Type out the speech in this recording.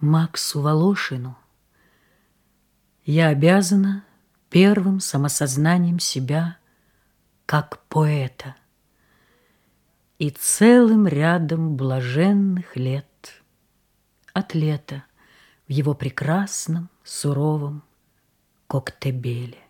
Максу Волошину я обязана первым самосознанием себя как поэта и целым рядом блаженных лет от лета в его прекрасном суровом Коктебеле.